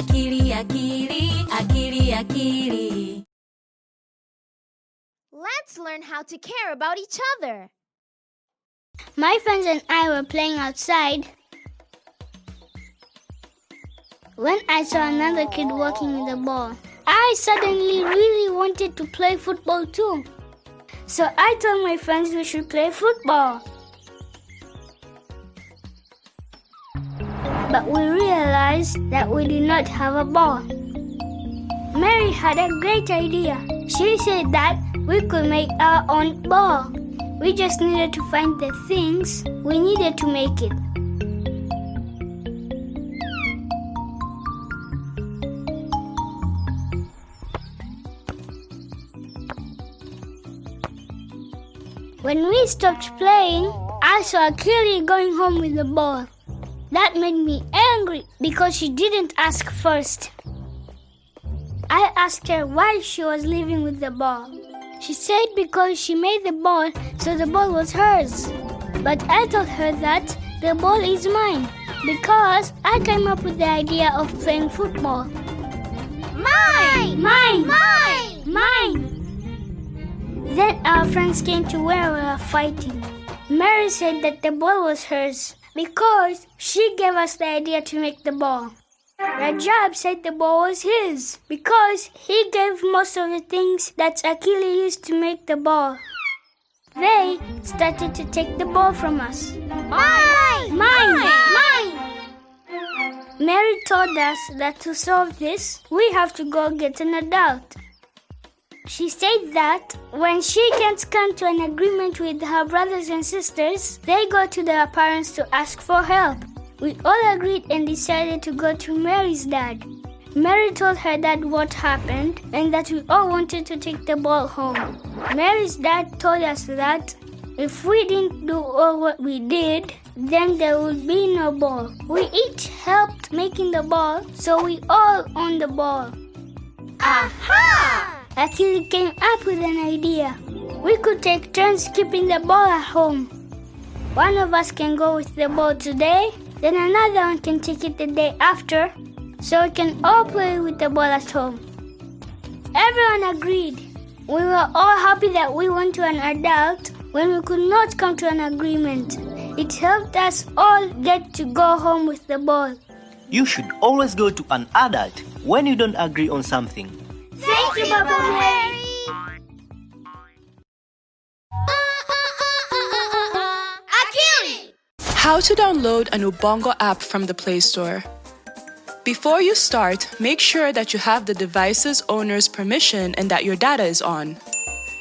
akili akili akili akili Let's learn how to care about each other. My friends and I were playing outside when I saw another kid walking with a ball. I suddenly really wanted to play football too. So I told my friends we should play football. But we realized that we did not have a ball. Mary had a great idea. She said that we could make our own ball. We just needed to find the things we needed to make it. When we stopped playing, I saw Kelly going home with the ball. That made me angry because she didn't ask first. I asked her why she was leaving with the ball. She said because she made the ball, so the ball was hers. But I told her that the ball is mine because I came up with the idea of playing football. Mine! Mine! Mine! Mine! Then our friends came to where we were fighting. Mary said that the ball was hers because she gave us the idea to make the ball. Rajab said the ball was his because he gave most of the things that Akili used to make the ball. They started to take the ball from us. Mine! Mine! Mine! Mary told us that to solve this, we have to go get an adult. She said that when she can't come to an agreement with her brothers and sisters, they go to their parents to ask for help. We all agreed and decided to go to Mary's dad. Mary told her dad what happened and that we all wanted to take the ball home. Mary's dad told us that if we didn't do all what we did, then there would be no ball. We each helped making the ball, so we all own the ball. Aha! Akili came up with an idea. We could take turns keeping the ball at home. One of us can go with the ball today, then another one can take it the day after, so we can all play with the ball at home. Everyone agreed. We were all happy that we went to an adult when we could not come to an agreement. It helped us all get to go home with the ball. You should always go to an adult when you don't agree on something. Thank you, Baba Mary. Akili! How to download an Ubongo app from the Play Store. Before you start, make sure that you have the device's owner's permission and that your data is on.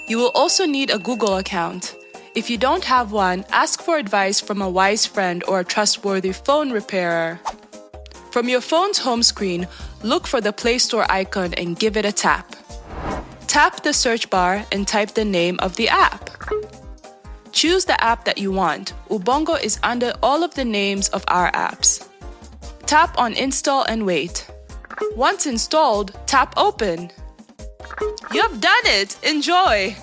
You will also need a Google account. If you don't have one, ask for advice from a wise friend or a trustworthy phone repairer. From your phone's home screen, look for the Play Store icon and give it a tap. Tap the search bar and type the name of the app. Choose the app that you want. Ubongo is under all of the names of our apps. Tap on Install and wait. Once installed, tap Open. You have done it! Enjoy!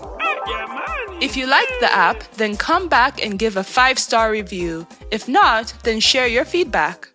If you liked the app, then come back and give a 5 star review. If not, then share your feedback.